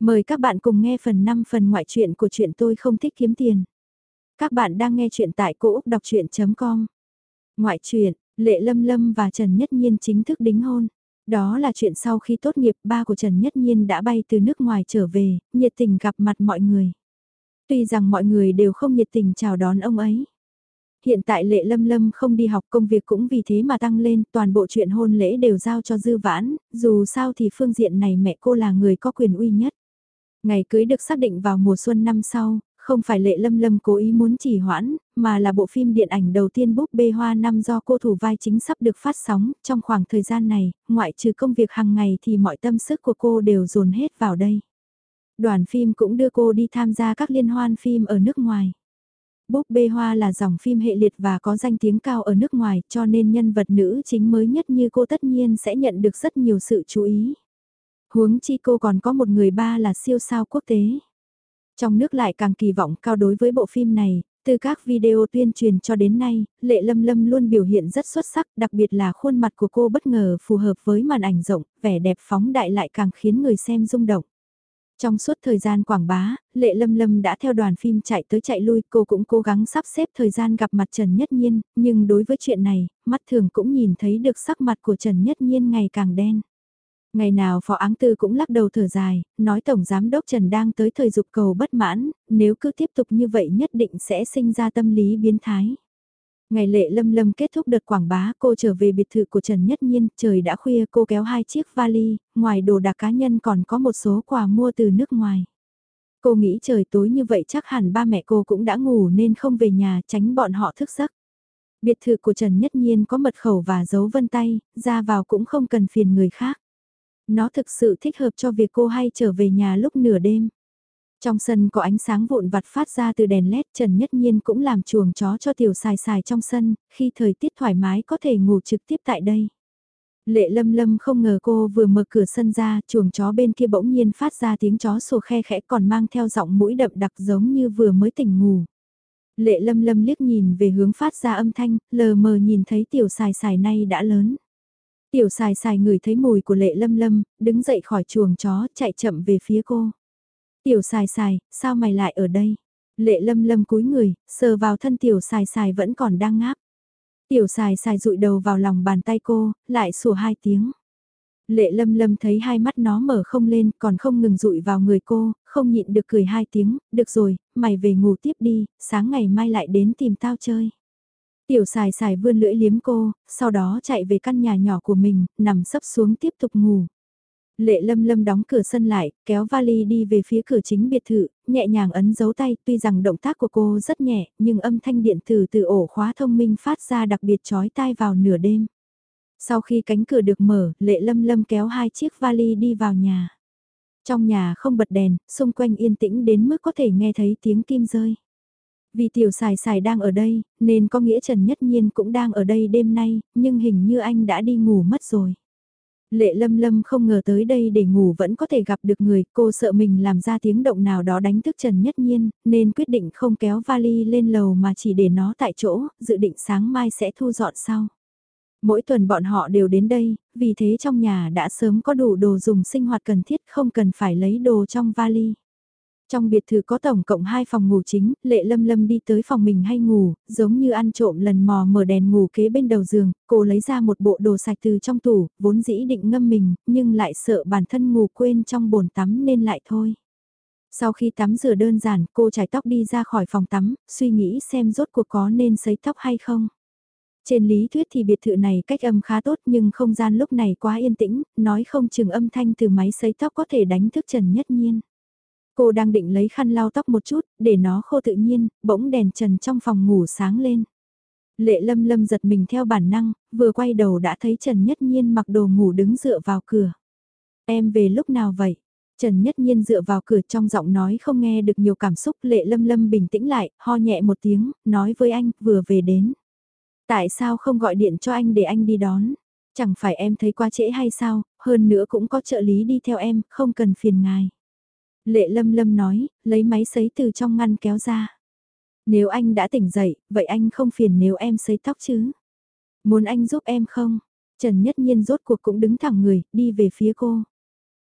Mời các bạn cùng nghe phần 5 phần ngoại truyện của chuyện tôi không thích kiếm tiền. Các bạn đang nghe chuyện tại cỗ Úc Đọc Chuyện.com Ngoại truyện, Lệ Lâm Lâm và Trần Nhất Nhiên chính thức đính hôn. Đó là chuyện sau khi tốt nghiệp ba của Trần Nhất Nhiên đã bay từ nước ngoài trở về, nhiệt tình gặp mặt mọi người. Tuy rằng mọi người đều không nhiệt tình chào đón ông ấy. Hiện tại Lệ Lâm Lâm không đi học công việc cũng vì thế mà tăng lên, toàn bộ chuyện hôn lễ đều giao cho Dư Vãn, dù sao thì phương diện này mẹ cô là người có quyền uy nhất. Ngày cưới được xác định vào mùa xuân năm sau, không phải lệ lâm lâm cố ý muốn chỉ hoãn, mà là bộ phim điện ảnh đầu tiên búp bê hoa năm do cô thủ vai chính sắp được phát sóng. Trong khoảng thời gian này, ngoại trừ công việc hàng ngày thì mọi tâm sức của cô đều dồn hết vào đây. Đoàn phim cũng đưa cô đi tham gia các liên hoan phim ở nước ngoài. Búp bê hoa là dòng phim hệ liệt và có danh tiếng cao ở nước ngoài cho nên nhân vật nữ chính mới nhất như cô tất nhiên sẽ nhận được rất nhiều sự chú ý. Huống chi cô còn có một người ba là siêu sao quốc tế. Trong nước lại càng kỳ vọng cao đối với bộ phim này, từ các video tuyên truyền cho đến nay, Lệ Lâm Lâm luôn biểu hiện rất xuất sắc, đặc biệt là khuôn mặt của cô bất ngờ phù hợp với màn ảnh rộng, vẻ đẹp phóng đại lại càng khiến người xem rung động. Trong suốt thời gian quảng bá, Lệ Lâm Lâm đã theo đoàn phim chạy tới chạy lui, cô cũng cố gắng sắp xếp thời gian gặp mặt Trần Nhất Nhiên, nhưng đối với chuyện này, mắt thường cũng nhìn thấy được sắc mặt của Trần Nhất Nhiên ngày càng đen. Ngày nào Phó Áng Tư cũng lắc đầu thở dài, nói Tổng Giám Đốc Trần đang tới thời dục cầu bất mãn, nếu cứ tiếp tục như vậy nhất định sẽ sinh ra tâm lý biến thái. Ngày lệ lâm lâm kết thúc đợt quảng bá cô trở về biệt thự của Trần Nhất Nhiên, trời đã khuya cô kéo hai chiếc vali, ngoài đồ đạc cá nhân còn có một số quà mua từ nước ngoài. Cô nghĩ trời tối như vậy chắc hẳn ba mẹ cô cũng đã ngủ nên không về nhà tránh bọn họ thức giấc. Biệt thự của Trần Nhất Nhiên có mật khẩu và dấu vân tay, ra vào cũng không cần phiền người khác. Nó thực sự thích hợp cho việc cô hay trở về nhà lúc nửa đêm. Trong sân có ánh sáng vụn vặt phát ra từ đèn led Trần Nhất Nhiên cũng làm chuồng chó cho tiểu xài xài trong sân, khi thời tiết thoải mái có thể ngủ trực tiếp tại đây. Lệ lâm lâm không ngờ cô vừa mở cửa sân ra, chuồng chó bên kia bỗng nhiên phát ra tiếng chó sổ khe khẽ còn mang theo giọng mũi đậm đặc giống như vừa mới tỉnh ngủ. Lệ lâm lâm liếc nhìn về hướng phát ra âm thanh, lờ mờ nhìn thấy tiểu xài xài này đã lớn. Tiểu xài xài ngửi thấy mùi của lệ lâm lâm, đứng dậy khỏi chuồng chó, chạy chậm về phía cô. Tiểu xài xài, sao mày lại ở đây? Lệ lâm lâm cúi người, sờ vào thân tiểu xài xài vẫn còn đang ngáp. Tiểu xài xài rụi đầu vào lòng bàn tay cô, lại sủa hai tiếng. Lệ lâm lâm thấy hai mắt nó mở không lên, còn không ngừng rụi vào người cô, không nhịn được cười hai tiếng, được rồi, mày về ngủ tiếp đi, sáng ngày mai lại đến tìm tao chơi. Tiểu xài xài vươn lưỡi liếm cô, sau đó chạy về căn nhà nhỏ của mình, nằm sấp xuống tiếp tục ngủ. Lệ lâm lâm đóng cửa sân lại, kéo vali đi về phía cửa chính biệt thự, nhẹ nhàng ấn dấu tay, tuy rằng động tác của cô rất nhẹ, nhưng âm thanh điện tử từ ổ khóa thông minh phát ra đặc biệt chói tai vào nửa đêm. Sau khi cánh cửa được mở, lệ lâm lâm kéo hai chiếc vali đi vào nhà. Trong nhà không bật đèn, xung quanh yên tĩnh đến mức có thể nghe thấy tiếng kim rơi. Vì tiểu xài xài đang ở đây, nên có nghĩa Trần Nhất Nhiên cũng đang ở đây đêm nay, nhưng hình như anh đã đi ngủ mất rồi. Lệ lâm lâm không ngờ tới đây để ngủ vẫn có thể gặp được người, cô sợ mình làm ra tiếng động nào đó đánh thức Trần Nhất Nhiên, nên quyết định không kéo vali lên lầu mà chỉ để nó tại chỗ, dự định sáng mai sẽ thu dọn sau. Mỗi tuần bọn họ đều đến đây, vì thế trong nhà đã sớm có đủ đồ dùng sinh hoạt cần thiết không cần phải lấy đồ trong vali. Trong biệt thự có tổng cộng 2 phòng ngủ chính, Lệ Lâm Lâm đi tới phòng mình hay ngủ, giống như ăn trộm lần mò mở đèn ngủ kế bên đầu giường, cô lấy ra một bộ đồ sạch từ trong tủ, vốn dĩ định ngâm mình, nhưng lại sợ bản thân ngủ quên trong bồn tắm nên lại thôi. Sau khi tắm rửa đơn giản, cô chải tóc đi ra khỏi phòng tắm, suy nghĩ xem rốt cuộc có nên sấy tóc hay không. Trên lý thuyết thì biệt thự này cách âm khá tốt nhưng không gian lúc này quá yên tĩnh, nói không chừng âm thanh từ máy sấy tóc có thể đánh thức Trần Nhất Nhiên. Cô đang định lấy khăn lau tóc một chút, để nó khô tự nhiên, bỗng đèn trần trong phòng ngủ sáng lên. Lệ lâm lâm giật mình theo bản năng, vừa quay đầu đã thấy Trần Nhất Nhiên mặc đồ ngủ đứng dựa vào cửa. Em về lúc nào vậy? Trần Nhất Nhiên dựa vào cửa trong giọng nói không nghe được nhiều cảm xúc lệ lâm lâm bình tĩnh lại, ho nhẹ một tiếng, nói với anh, vừa về đến. Tại sao không gọi điện cho anh để anh đi đón? Chẳng phải em thấy quá trễ hay sao, hơn nữa cũng có trợ lý đi theo em, không cần phiền ngài. Lệ lâm lâm nói, lấy máy sấy từ trong ngăn kéo ra. Nếu anh đã tỉnh dậy, vậy anh không phiền nếu em sấy tóc chứ? Muốn anh giúp em không? Trần Nhất Nhiên rốt cuộc cũng đứng thẳng người, đi về phía cô.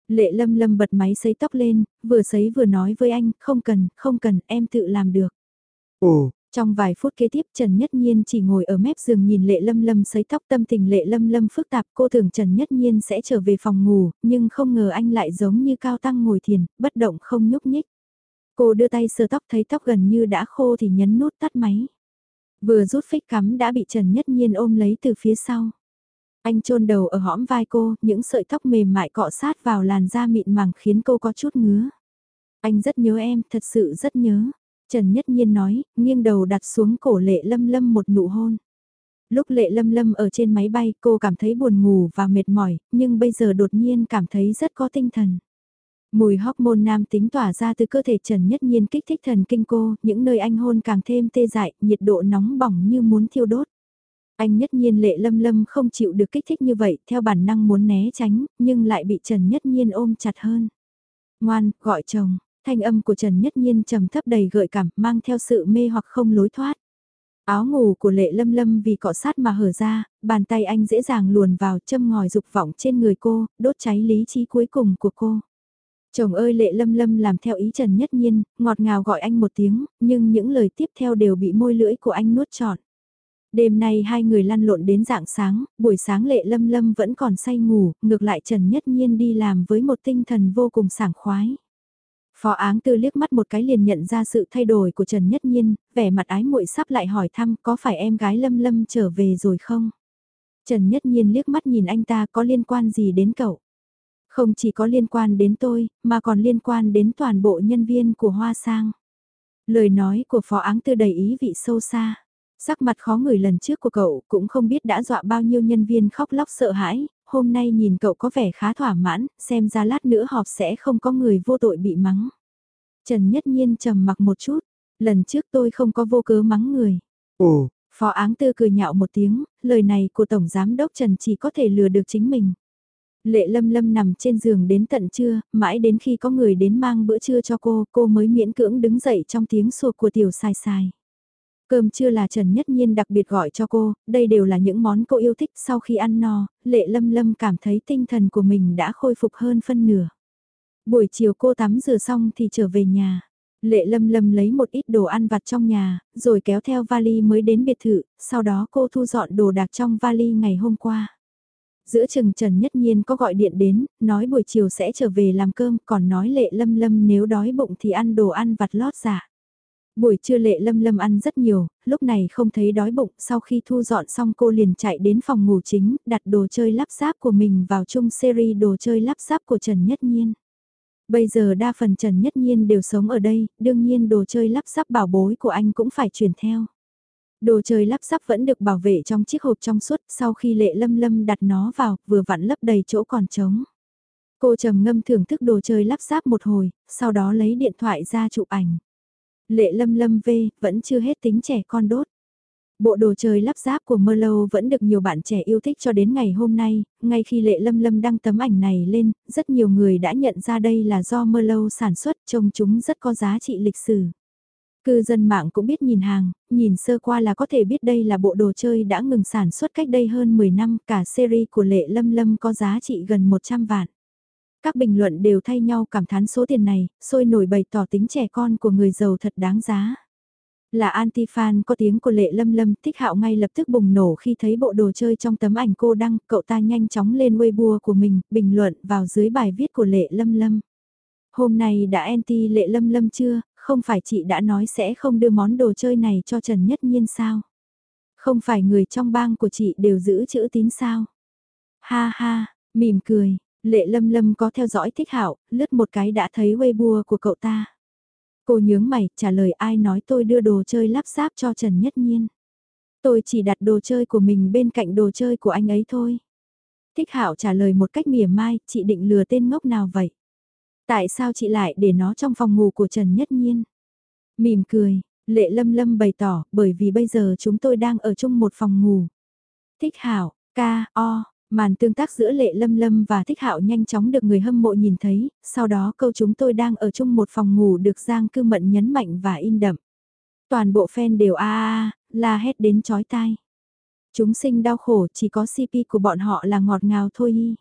Lệ lâm lâm bật máy sấy tóc lên, vừa sấy vừa nói với anh, không cần, không cần, em tự làm được. Ồ, trong vài phút kế tiếp Trần Nhất Nhiên chỉ ngồi ở mép giường nhìn Lệ Lâm Lâm sấy tóc tâm tình Lệ Lâm Lâm phức tạp cô tưởng Trần Nhất Nhiên sẽ trở về phòng ngủ, nhưng không ngờ anh lại giống như cao tăng ngồi thiền, bất động không nhúc nhích. Cô đưa tay sờ tóc thấy tóc gần như đã khô thì nhấn nút tắt máy. Vừa rút phích cắm đã bị Trần Nhất Nhiên ôm lấy từ phía sau. Anh chôn đầu ở hõm vai cô, những sợi tóc mềm mại cọ sát vào làn da mịn màng khiến cô có chút ngứa. Anh rất nhớ em, thật sự rất nhớ. Trần Nhất Nhiên nói, nghiêng đầu đặt xuống cổ lệ lâm lâm một nụ hôn. Lúc lệ lâm lâm ở trên máy bay cô cảm thấy buồn ngủ và mệt mỏi, nhưng bây giờ đột nhiên cảm thấy rất có tinh thần. Mùi hormone nam tính tỏa ra từ cơ thể Trần Nhất Nhiên kích thích thần kinh cô, những nơi anh hôn càng thêm tê dại, nhiệt độ nóng bỏng như muốn thiêu đốt. Anh Nhất Nhiên lệ lâm lâm không chịu được kích thích như vậy, theo bản năng muốn né tránh, nhưng lại bị Trần Nhất Nhiên ôm chặt hơn. Ngoan, gọi chồng, thanh âm của Trần Nhất Nhiên trầm thấp đầy gợi cảm, mang theo sự mê hoặc không lối thoát. Áo ngủ của lệ lâm lâm vì cọ sát mà hở ra, bàn tay anh dễ dàng luồn vào châm ngòi dục vọng trên người cô, đốt cháy lý trí cuối cùng của cô. Chồng ơi lệ lâm lâm làm theo ý Trần Nhất Nhiên, ngọt ngào gọi anh một tiếng, nhưng những lời tiếp theo đều bị môi lưỡi của anh nuốt trọn. Đêm nay hai người lăn lộn đến dạng sáng, buổi sáng lệ lâm lâm vẫn còn say ngủ, ngược lại Trần Nhất Nhiên đi làm với một tinh thần vô cùng sảng khoái. Phó áng tư liếc mắt một cái liền nhận ra sự thay đổi của Trần Nhất Nhiên, vẻ mặt ái muội sắp lại hỏi thăm có phải em gái lâm lâm trở về rồi không? Trần Nhất Nhiên liếc mắt nhìn anh ta có liên quan gì đến cậu? Không chỉ có liên quan đến tôi, mà còn liên quan đến toàn bộ nhân viên của Hoa Sang. Lời nói của Phó Áng Tư đầy ý vị sâu xa. Sắc mặt khó người lần trước của cậu cũng không biết đã dọa bao nhiêu nhân viên khóc lóc sợ hãi, hôm nay nhìn cậu có vẻ khá thỏa mãn, xem ra lát nữa họp sẽ không có người vô tội bị mắng. Trần Nhất Nhiên trầm mặc một chút, lần trước tôi không có vô cớ mắng người. Ồ, Phó Áng Tư cười nhạo một tiếng, lời này của Tổng Giám Đốc Trần chỉ có thể lừa được chính mình. Lệ lâm lâm nằm trên giường đến tận trưa, mãi đến khi có người đến mang bữa trưa cho cô, cô mới miễn cưỡng đứng dậy trong tiếng sủa của tiểu sai sai. Cơm trưa là Trần Nhất Nhiên đặc biệt gọi cho cô, đây đều là những món cô yêu thích sau khi ăn no, lệ lâm lâm cảm thấy tinh thần của mình đã khôi phục hơn phân nửa. Buổi chiều cô tắm rửa xong thì trở về nhà. Lệ lâm lâm lấy một ít đồ ăn vặt trong nhà, rồi kéo theo vali mới đến biệt thự, sau đó cô thu dọn đồ đạc trong vali ngày hôm qua. Giữa chừng Trần Nhất Nhiên có gọi điện đến, nói buổi chiều sẽ trở về làm cơm, còn nói lệ lâm lâm nếu đói bụng thì ăn đồ ăn vặt lót dạ Buổi trưa lệ lâm lâm ăn rất nhiều, lúc này không thấy đói bụng, sau khi thu dọn xong cô liền chạy đến phòng ngủ chính, đặt đồ chơi lắp ráp của mình vào chung series đồ chơi lắp ráp của Trần Nhất Nhiên. Bây giờ đa phần Trần Nhất Nhiên đều sống ở đây, đương nhiên đồ chơi lắp ráp bảo bối của anh cũng phải chuyển theo. Đồ chơi lắp ráp vẫn được bảo vệ trong chiếc hộp trong suốt sau khi lệ lâm lâm đặt nó vào, vừa vặn lấp đầy chỗ còn trống. Cô trầm ngâm thưởng thức đồ chơi lắp ráp một hồi, sau đó lấy điện thoại ra chụp ảnh. Lệ lâm lâm v vẫn chưa hết tính trẻ con đốt. Bộ đồ chơi lắp ráp của Merlot vẫn được nhiều bạn trẻ yêu thích cho đến ngày hôm nay, ngay khi Lệ Lâm Lâm đăng tấm ảnh này lên, rất nhiều người đã nhận ra đây là do Merlot sản xuất, trông chúng rất có giá trị lịch sử. Cư dân mạng cũng biết nhìn hàng, nhìn sơ qua là có thể biết đây là bộ đồ chơi đã ngừng sản xuất cách đây hơn 10 năm, cả series của Lệ Lâm Lâm có giá trị gần 100 vạn. Các bình luận đều thay nhau cảm thán số tiền này, sôi nổi bày tỏ tính trẻ con của người giàu thật đáng giá. Là anti-fan có tiếng của Lệ Lâm Lâm, thích hạo ngay lập tức bùng nổ khi thấy bộ đồ chơi trong tấm ảnh cô đăng, cậu ta nhanh chóng lên Weibo của mình, bình luận vào dưới bài viết của Lệ Lâm Lâm. Hôm nay đã anti Lệ Lâm Lâm chưa, không phải chị đã nói sẽ không đưa món đồ chơi này cho Trần Nhất Nhiên sao? Không phải người trong bang của chị đều giữ chữ tín sao? Ha ha, mỉm cười, Lệ Lâm Lâm có theo dõi thích hảo, lướt một cái đã thấy Weibo của cậu ta. Cô nhướng mày, trả lời ai nói tôi đưa đồ chơi lắp ráp cho Trần Nhất Nhiên. Tôi chỉ đặt đồ chơi của mình bên cạnh đồ chơi của anh ấy thôi. Thích Hạo trả lời một cách mỉa mai, chị định lừa tên ngốc nào vậy? Tại sao chị lại để nó trong phòng ngủ của Trần Nhất Nhiên? Mỉm cười, Lệ Lâm Lâm bày tỏ, bởi vì bây giờ chúng tôi đang ở chung một phòng ngủ. Thích Hạo ca, o, Màn tương tác giữa Lệ Lâm Lâm và Thích Hạo nhanh chóng được người hâm mộ nhìn thấy, sau đó câu chúng tôi đang ở chung một phòng ngủ được Giang Cư Mận nhấn mạnh và in đậm. Toàn bộ fan đều a a la hét đến chói tai. Chúng sinh đau khổ chỉ có CP của bọn họ là ngọt ngào thôi y.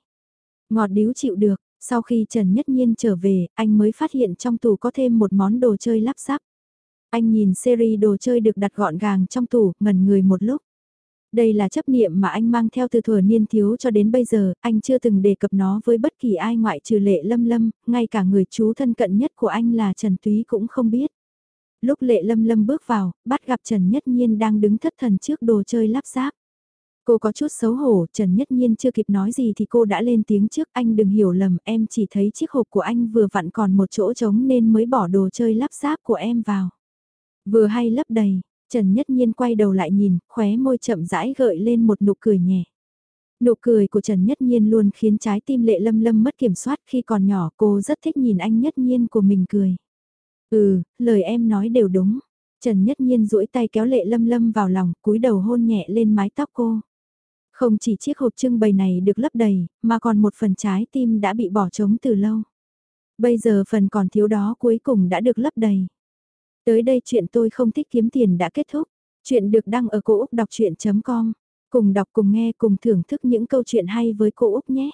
Ngọt điếu chịu được, Sau khi Trần Nhất Nhiên trở về, anh mới phát hiện trong tủ có thêm một món đồ chơi lắp ráp. Anh nhìn series đồ chơi được đặt gọn gàng trong tủ, ngẩn người một lúc. Đây là chấp niệm mà anh mang theo từ thuở niên thiếu cho đến bây giờ, anh chưa từng đề cập nó với bất kỳ ai ngoại trừ lệ lâm lâm, ngay cả người chú thân cận nhất của anh là Trần Túy cũng không biết. Lúc lệ lâm lâm bước vào, bắt gặp Trần Nhất Nhiên đang đứng thất thần trước đồ chơi lắp ráp. Cô có chút xấu hổ, Trần Nhất Nhiên chưa kịp nói gì thì cô đã lên tiếng trước anh đừng hiểu lầm em chỉ thấy chiếc hộp của anh vừa vặn còn một chỗ trống nên mới bỏ đồ chơi lắp ráp của em vào. Vừa hay lấp đầy, Trần Nhất Nhiên quay đầu lại nhìn, khóe môi chậm rãi gợi lên một nụ cười nhẹ. Nụ cười của Trần Nhất Nhiên luôn khiến trái tim lệ lâm lâm mất kiểm soát khi còn nhỏ cô rất thích nhìn anh Nhất Nhiên của mình cười. Ừ, lời em nói đều đúng. Trần Nhất Nhiên duỗi tay kéo lệ lâm lâm vào lòng, cúi đầu hôn nhẹ lên mái tóc cô. Không chỉ chiếc hộp trưng bày này được lấp đầy, mà còn một phần trái tim đã bị bỏ trống từ lâu. Bây giờ phần còn thiếu đó cuối cùng đã được lấp đầy. Tới đây chuyện tôi không thích kiếm tiền đã kết thúc. Chuyện được đăng ở cổ Úc đọc chuyện.com. Cùng đọc cùng nghe cùng thưởng thức những câu chuyện hay với cô Úc nhé.